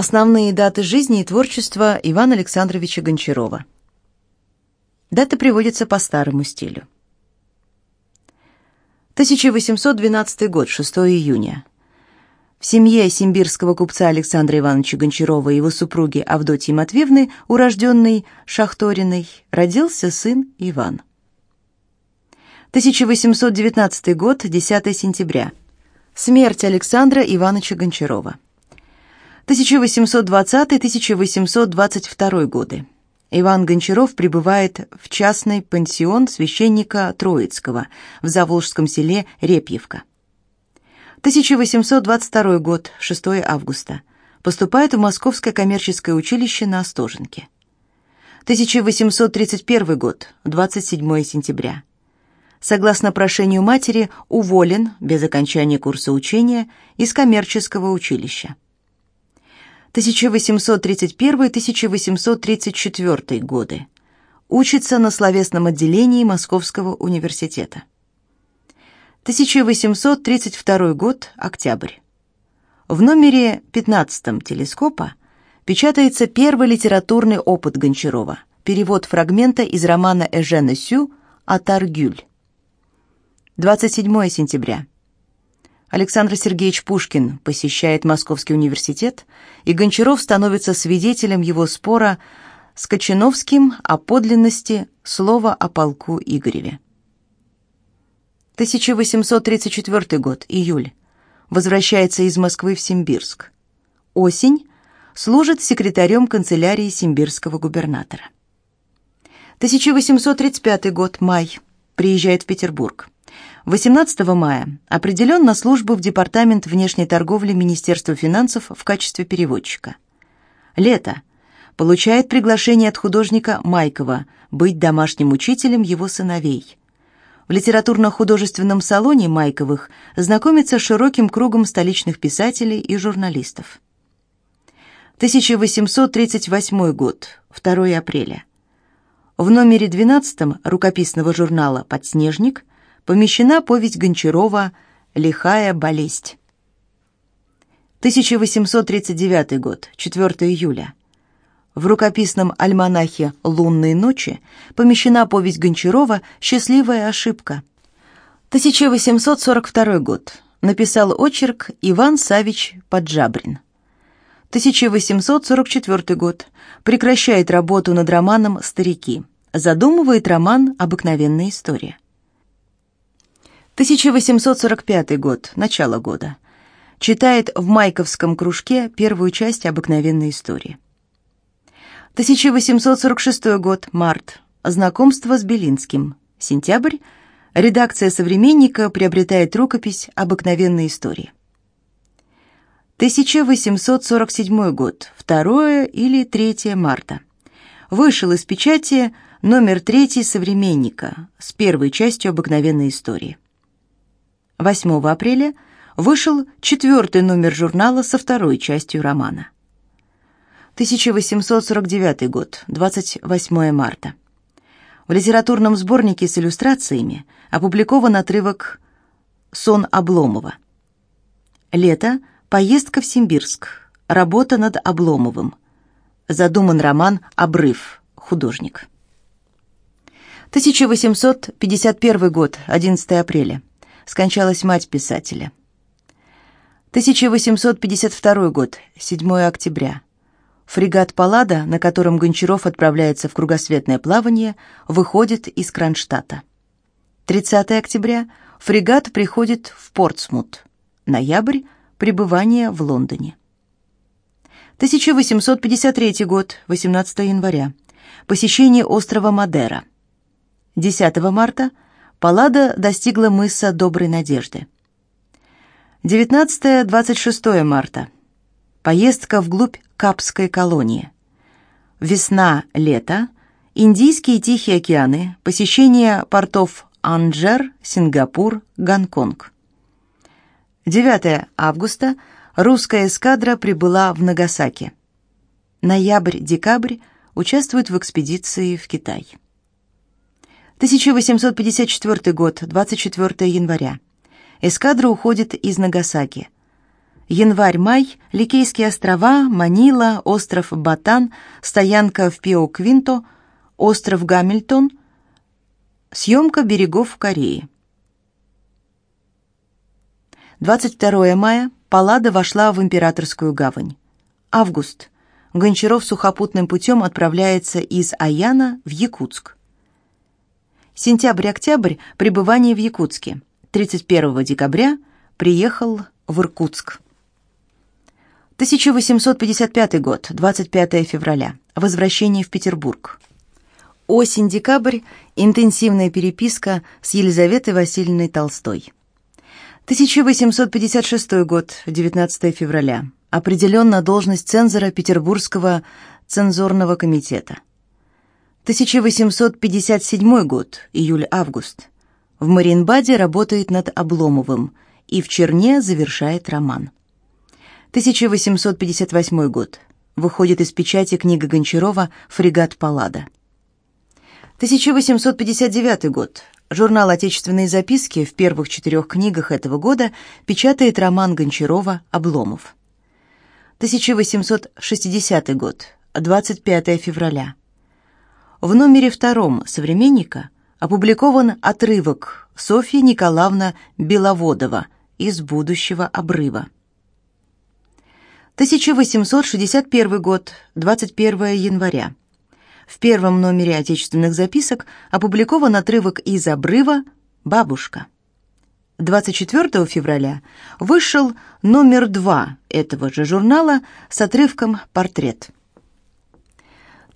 Основные даты жизни и творчества Ивана Александровича Гончарова. Даты приводятся по старому стилю. 1812 год, 6 июня. В семье симбирского купца Александра Ивановича Гончарова и его супруги Авдотьи Матвеевны, урожденной Шахториной, родился сын Иван. 1819 год, 10 сентября. Смерть Александра Ивановича Гончарова. 1820-1822 годы. Иван Гончаров прибывает в частный пансион священника Троицкого в заволжском селе Репьевка. 1822 год, 6 августа. Поступает в Московское коммерческое училище на Остоженке. 1831 год, 27 сентября. Согласно прошению матери, уволен без окончания курса учения из коммерческого училища. 1831-1834 годы. Учится на словесном отделении Московского университета. 1832 год, октябрь. В номере 15 телескопа печатается первый литературный опыт Гончарова, перевод фрагмента из романа Эжена Сю «Атаргюль». 27 сентября. Александр Сергеевич Пушкин посещает Московский университет, и Гончаров становится свидетелем его спора с Кочановским о подлинности слова о полку Игореве. 1834 год, июль. Возвращается из Москвы в Симбирск. Осень. Служит секретарем канцелярии симбирского губернатора. 1835 год, май. Приезжает в Петербург. 18 мая определен на службу в Департамент внешней торговли Министерства финансов в качестве переводчика. Лето. Получает приглашение от художника Майкова быть домашним учителем его сыновей. В литературно-художественном салоне Майковых знакомится с широким кругом столичных писателей и журналистов. 1838 год, 2 апреля. В номере 12 рукописного журнала «Подснежник» помещена повесть Гончарова «Лихая болезнь». 1839 год, 4 июля. В рукописном альманахе «Лунные ночи» помещена повесть Гончарова «Счастливая ошибка». 1842 год. Написал очерк Иван Савич Поджабрин. 1844 год. Прекращает работу над романом «Старики». Задумывает роман «Обыкновенная история». 1845 год, начало года. Читает в Майковском кружке первую часть обыкновенной истории. 1846 год, март. Знакомство с Белинским. Сентябрь. Редакция «Современника» приобретает рукопись обыкновенной истории. 1847 год, 2 или 3 марта. Вышел из печати номер 3 «Современника» с первой частью обыкновенной истории. 8 апреля вышел четвертый номер журнала со второй частью романа. 1849 год, 28 марта. В литературном сборнике с иллюстрациями опубликован отрывок «Сон Обломова». Лето. Поездка в Симбирск. Работа над Обломовым. Задуман роман «Обрыв». Художник. 1851 год, 11 апреля скончалась мать писателя. 1852 год, 7 октября. Фрегат «Паллада», на котором Гончаров отправляется в кругосветное плавание, выходит из Кронштадта. 30 октября фрегат приходит в Портсмут. Ноябрь пребывание в Лондоне. 1853 год, 18 января. Посещение острова Мадера. 10 марта Паллада достигла мыса Доброй Надежды. 19-26 марта. Поездка вглубь Капской колонии. Весна-лето. Индийские Тихие океаны. Посещение портов Анджер, Сингапур, Гонконг. 9 августа. Русская эскадра прибыла в Нагасаки. Ноябрь-декабрь участвует в экспедиции в Китай. 1854 год, 24 января. Эскадра уходит из Нагасаки. Январь-май, Ликейские острова, Манила, остров Батан, стоянка в Пио-Квинто, остров Гамильтон, съемка берегов Кореи. 22 мая Паллада вошла в Императорскую гавань. Август. Гончаров сухопутным путем отправляется из Аяна в Якутск. Сентябрь-октябрь – пребывание в Якутске. 31 декабря приехал в Иркутск. 1855 год, 25 февраля. Возвращение в Петербург. Осень-декабрь. Интенсивная переписка с Елизаветой Васильевной Толстой. 1856 год, 19 февраля. Определен на должность цензора Петербургского цензорного комитета. 1857 год, июль-август. В Мариенбаде работает над Обломовым и в Черне завершает роман. 1858 год. Выходит из печати книга Гончарова «Фрегат Паллада». 1859 год. Журнал «Отечественные записки» в первых четырех книгах этого года печатает роман Гончарова «Обломов». 1860 год. 25 февраля. В номере втором «Современника» опубликован отрывок Софьи Николаевна Беловодова из «Будущего обрыва». 1861 год, 21 января. В первом номере отечественных записок опубликован отрывок из «Обрыва. Бабушка». 24 февраля вышел номер два этого же журнала с отрывком «Портрет».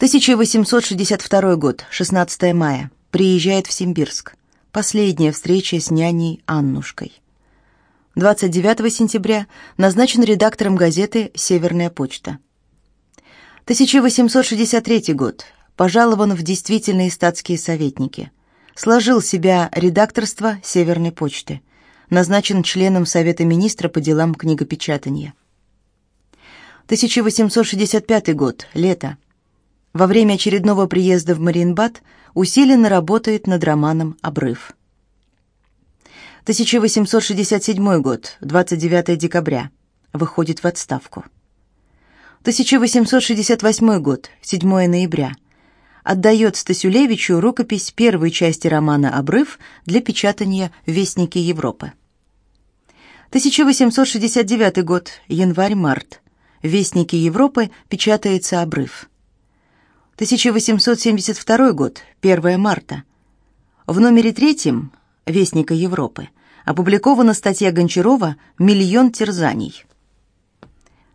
1862 год, 16 мая. Приезжает в Симбирск. Последняя встреча с няней Аннушкой. 29 сентября назначен редактором газеты «Северная почта». 1863 год. Пожалован в действительные статские советники. Сложил себя редакторство «Северной почты». Назначен членом Совета министра по делам книгопечатания. 1865 год. Лето во время очередного приезда в Мариенбад усиленно работает над романом «Обрыв». 1867 год, 29 декабря. Выходит в отставку. 1868 год, 7 ноября. Отдает Стасюлевичу рукопись первой части романа «Обрыв» для печатания в Вестнике Европы. 1869 год, январь-март. В Вестнике Европы печатается «Обрыв». 1872 год, 1 марта. В номере третьем Вестника Европы опубликована статья Гончарова «Миллион терзаний».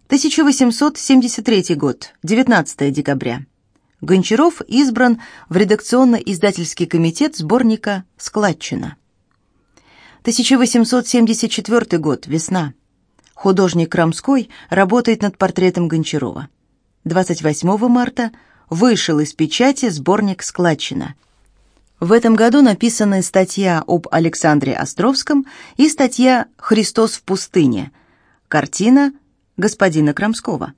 1873 год, 19 декабря. Гончаров избран в редакционно-издательский комитет сборника «Складчина». 1874 год, весна. Художник Крамской работает над портретом Гончарова. 28 марта – вышел из печати сборник «Складчина». В этом году написаны статья об Александре Островском и статья «Христос в пустыне», картина господина Крамского.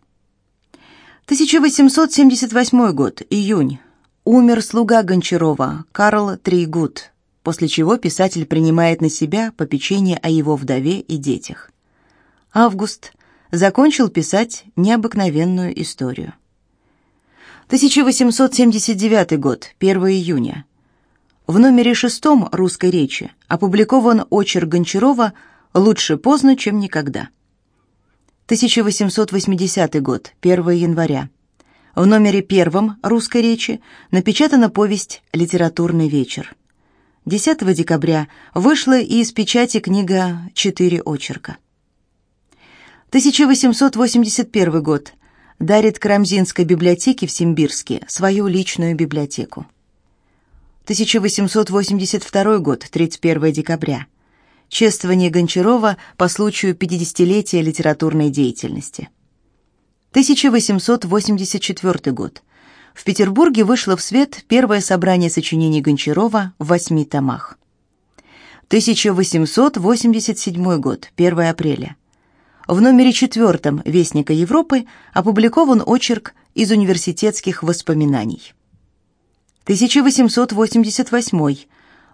1878 год, июнь. Умер слуга Гончарова, Карл Трейгут, после чего писатель принимает на себя попечение о его вдове и детях. Август. Закончил писать необыкновенную историю. 1879 год, 1 июня. В номере шестом «Русской речи» опубликован очерк Гончарова «Лучше поздно, чем никогда». 1880 год, 1 января. В номере первом «Русской речи» напечатана повесть «Литературный вечер». 10 декабря вышла из печати книга «Четыре очерка». 1881 год дарит Карамзинской библиотеке в Симбирске свою личную библиотеку. 1882 год, 31 декабря. Чествование Гончарова по случаю 50-летия литературной деятельности. 1884 год. В Петербурге вышло в свет первое собрание сочинений Гончарова в восьми томах. 1887 год, 1 апреля. В номере четвертом Вестника Европы опубликован очерк из университетских воспоминаний. 1888.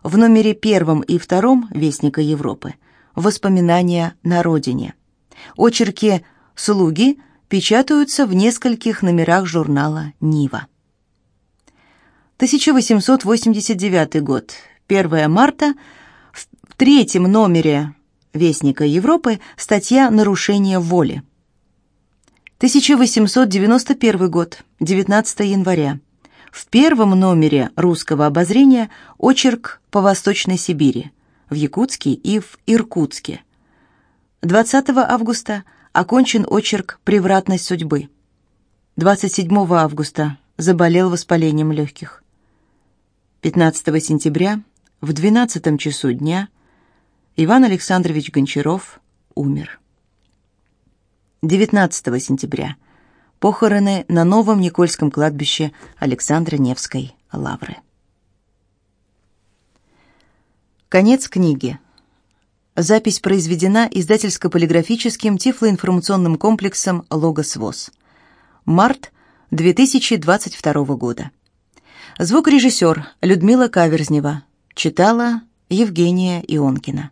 В номере первом и втором Вестника Европы Воспоминания на родине. Очерки «Слуги» печатаются в нескольких номерах журнала «Нива». 1889 год. 1 марта. В третьем номере Вестника Европы статья «Нарушение воли». 1891 год. 19 января. В первом номере «Русского обозрения» очерк по Восточной Сибири, в Якутске и в Иркутске. 20 августа окончен очерк «Превратность судьбы». 27 августа заболел воспалением легких. 15 сентября в 12 часу дня Иван Александрович Гончаров умер. 19 сентября похороны на новом Никольском кладбище Александра Невской лавры. Конец книги. Запись произведена издательско-полиграфическим тифлоинформационным комплексом «Логос ВОЗ». Март 2022 года. Звукорежиссер Людмила Каверзнева. Читала Евгения Ионкина.